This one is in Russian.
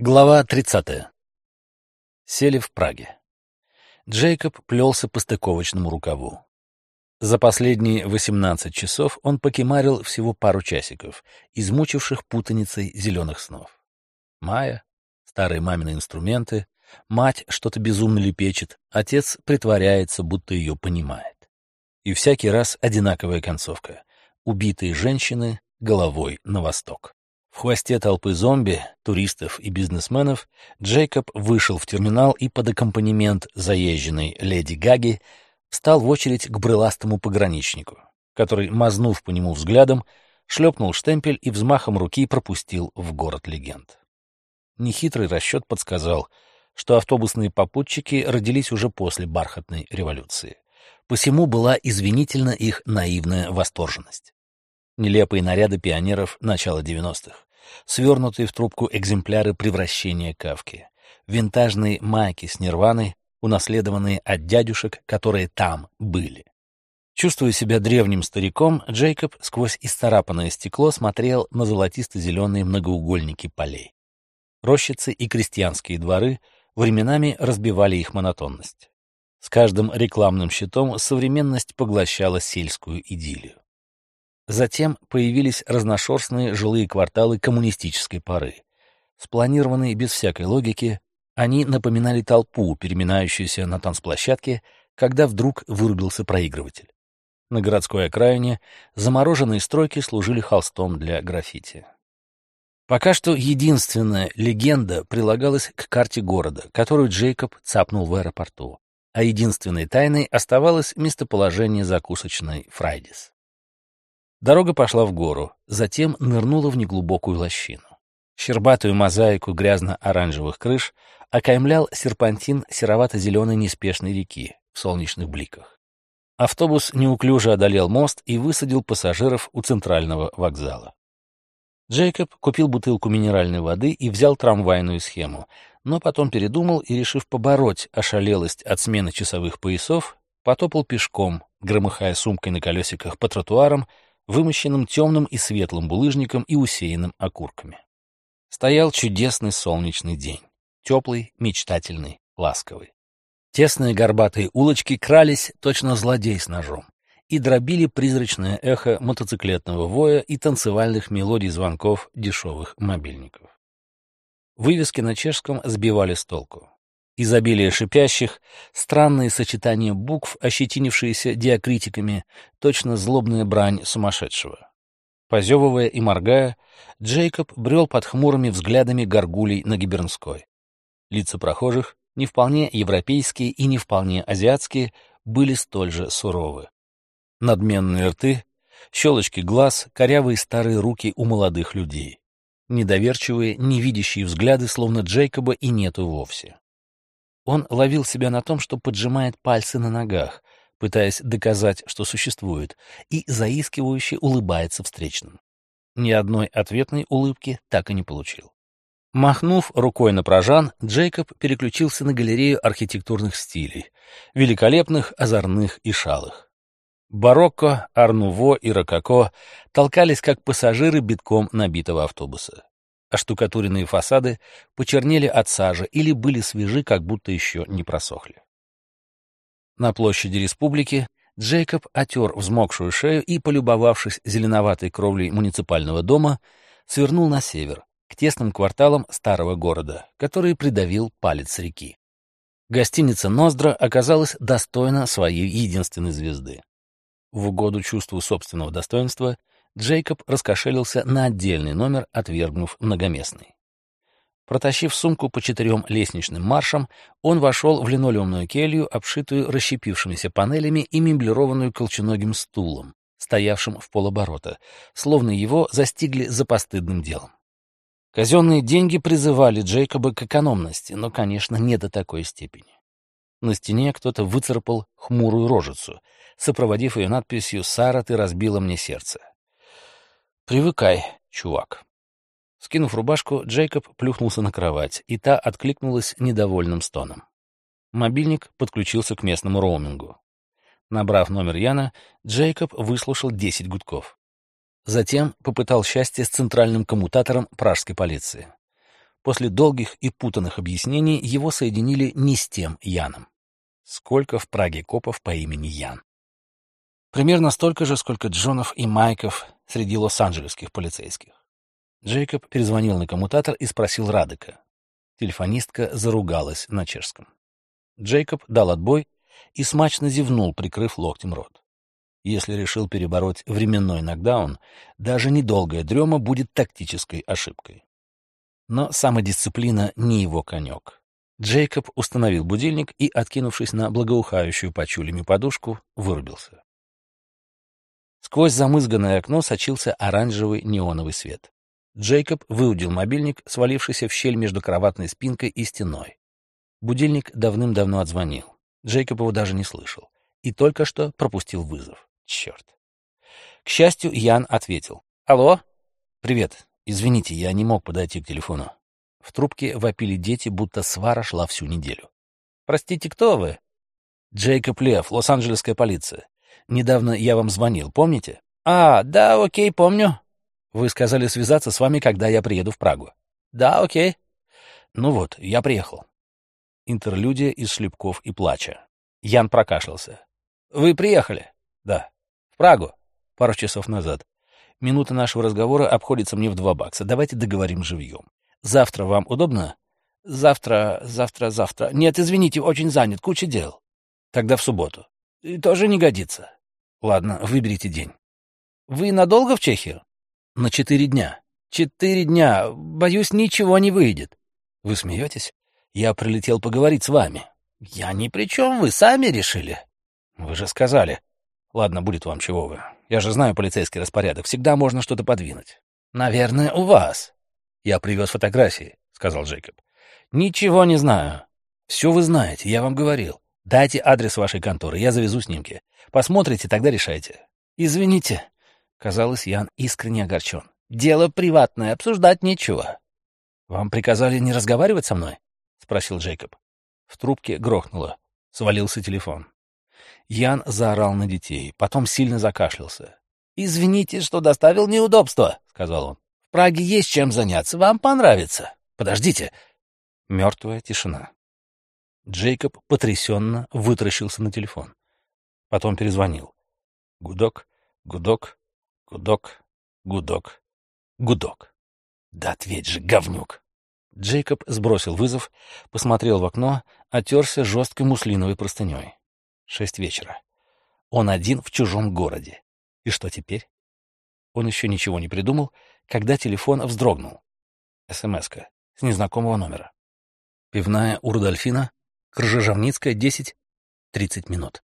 Глава 30. Сели в Праге. Джейкоб плелся по стыковочному рукаву. За последние 18 часов он покемарил всего пару часиков, измучивших путаницей зеленых снов. Майя, старые мамины инструменты, мать что-то безумно лепечет, отец притворяется, будто ее понимает. И всякий раз одинаковая концовка. Убитые женщины головой на восток. В хвосте толпы зомби, туристов и бизнесменов Джейкоб вышел в терминал и под аккомпанемент заезженной леди Гаги встал в очередь к брыластому пограничнику, который, мазнув по нему взглядом, шлепнул штемпель и взмахом руки пропустил в город легенд. Нехитрый расчет подсказал, что автобусные попутчики родились уже после бархатной революции. Посему была извинительна их наивная восторженность. Нелепые наряды пионеров начала 90-х свернутые в трубку экземпляры превращения Кавки, винтажные майки с нирваной, унаследованные от дядюшек, которые там были. Чувствуя себя древним стариком, Джейкоб сквозь исцарапанное стекло смотрел на золотисто-зеленые многоугольники полей. Рощицы и крестьянские дворы временами разбивали их монотонность. С каждым рекламным щитом современность поглощала сельскую идиллию. Затем появились разношерстные жилые кварталы коммунистической поры. Спланированные без всякой логики, они напоминали толпу, переминающуюся на танцплощадке, когда вдруг вырубился проигрыватель. На городской окраине замороженные стройки служили холстом для граффити. Пока что единственная легенда прилагалась к карте города, которую Джейкоб цапнул в аэропорту, а единственной тайной оставалось местоположение закусочной «Фрайдис». Дорога пошла в гору, затем нырнула в неглубокую лощину. Щербатую мозаику грязно-оранжевых крыш окаймлял серпантин серовато-зеленой неспешной реки в солнечных бликах. Автобус неуклюже одолел мост и высадил пассажиров у центрального вокзала. Джейкоб купил бутылку минеральной воды и взял трамвайную схему, но потом передумал и, решив побороть ошалелость от смены часовых поясов, потопал пешком, громыхая сумкой на колесиках по тротуарам, вымощенным темным и светлым булыжником и усеянным окурками. Стоял чудесный солнечный день, теплый, мечтательный, ласковый. Тесные горбатые улочки крались точно злодей с ножом и дробили призрачное эхо мотоциклетного воя и танцевальных мелодий звонков дешевых мобильников. Вывески на чешском сбивали с толку. Изобилие шипящих, странные сочетания букв, ощетинившиеся диакритиками, точно злобная брань сумасшедшего. Позевывая и моргая, Джейкоб брел под хмурыми взглядами горгулей на Гибернской. Лица прохожих, не вполне европейские и не вполне азиатские, были столь же суровы. Надменные рты, щелочки глаз, корявые старые руки у молодых людей. Недоверчивые, невидящие взгляды, словно Джейкоба и нету вовсе. Он ловил себя на том, что поджимает пальцы на ногах, пытаясь доказать, что существует, и заискивающе улыбается встречным. Ни одной ответной улыбки так и не получил. Махнув рукой на прожан, Джейкоб переключился на галерею архитектурных стилей, великолепных, озорных и шалых. Барокко, Арнуво и Рококо толкались как пассажиры битком набитого автобуса а штукатуренные фасады почернели от сажи или были свежи, как будто еще не просохли. На площади республики Джейкоб отер взмокшую шею и, полюбовавшись зеленоватой кровлей муниципального дома, свернул на север, к тесным кварталам старого города, который придавил палец реки. Гостиница «Ноздра» оказалась достойна своей единственной звезды. В угоду чувству собственного достоинства Джейкоб раскошелился на отдельный номер, отвергнув многоместный. Протащив сумку по четырем лестничным маршам, он вошел в линолеумную келью, обшитую расщепившимися панелями и меблированную колченогим стулом, стоявшим в полоборота, словно его застигли за постыдным делом. Казенные деньги призывали Джейкоба к экономности, но, конечно, не до такой степени. На стене кто-то выцарапал хмурую рожицу, сопроводив ее надписью «Сара, ты разбила мне сердце». «Привыкай, чувак». Скинув рубашку, Джейкоб плюхнулся на кровать, и та откликнулась недовольным стоном. Мобильник подключился к местному роумингу. Набрав номер Яна, Джейкоб выслушал 10 гудков. Затем попытал счастье с центральным коммутатором пражской полиции. После долгих и путанных объяснений его соединили не с тем Яном. Сколько в Праге копов по имени Ян? Примерно столько же, сколько Джонов и Майков среди лос-анджелесских полицейских. Джейкоб перезвонил на коммутатор и спросил Радека. Телефонистка заругалась на чешском. Джейкоб дал отбой и смачно зевнул, прикрыв локтем рот. Если решил перебороть временной нокдаун, даже недолгая дрема будет тактической ошибкой. Но самодисциплина не его конек. Джейкоб установил будильник и, откинувшись на благоухающую почулями подушку, вырубился. Сквозь замызганное окно сочился оранжевый неоновый свет. Джейкоб выудил мобильник, свалившийся в щель между кроватной спинкой и стеной. Будильник давным-давно отзвонил. Джейкоб его даже не слышал. И только что пропустил вызов. Черт. К счастью, Ян ответил. «Алло? Привет. Извините, я не мог подойти к телефону». В трубке вопили дети, будто свара шла всю неделю. «Простите, кто вы?» «Джейкоб Лев, Лос-Анджелесская полиция. Недавно я вам звонил, помните? А, да, окей, помню. Вы сказали связаться с вами, когда я приеду в Прагу. Да, окей. Ну вот, я приехал. Интерлюдия из шлепков и плача. Ян прокашлялся. Вы приехали? Да. В Прагу? Пару часов назад. Минута нашего разговора обходится мне в два бакса. Давайте договорим живьем. Завтра вам удобно? Завтра, завтра, завтра. Нет, извините, очень занят, куча дел. Тогда в субботу. Тоже не годится. Ладно, выберите день. Вы надолго в Чехию? На четыре дня. Четыре дня. Боюсь, ничего не выйдет. Вы смеетесь? Я прилетел поговорить с вами. Я ни при чем, вы сами решили. Вы же сказали. Ладно, будет вам чего вы. Я же знаю полицейский распорядок. Всегда можно что-то подвинуть. Наверное, у вас. Я привез фотографии, сказал Джейкоб. Ничего не знаю. Все вы знаете, я вам говорил. Дайте адрес вашей конторы, я завезу снимки. Посмотрите, тогда решайте. Извините. Казалось, Ян искренне огорчен. Дело приватное, обсуждать нечего. Вам приказали не разговаривать со мной? Спросил Джейкоб. В трубке грохнуло. Свалился телефон. Ян заорал на детей, потом сильно закашлялся. «Извините, что доставил неудобства», — сказал он. «В Праге есть чем заняться, вам понравится. Подождите». Мертвая тишина. Джейкоб потрясенно вытаращился на телефон. Потом перезвонил. Гудок, гудок, гудок, гудок, гудок. Да ответь же, говнюк! Джейкоб сбросил вызов, посмотрел в окно, отерся жесткой муслиновой простыней. Шесть вечера. Он один в чужом городе. И что теперь? Он еще ничего не придумал, когда телефон вздрогнул. СМС-ка с незнакомого номера. Пивная у Кржижовницкая, 10, 30 минут.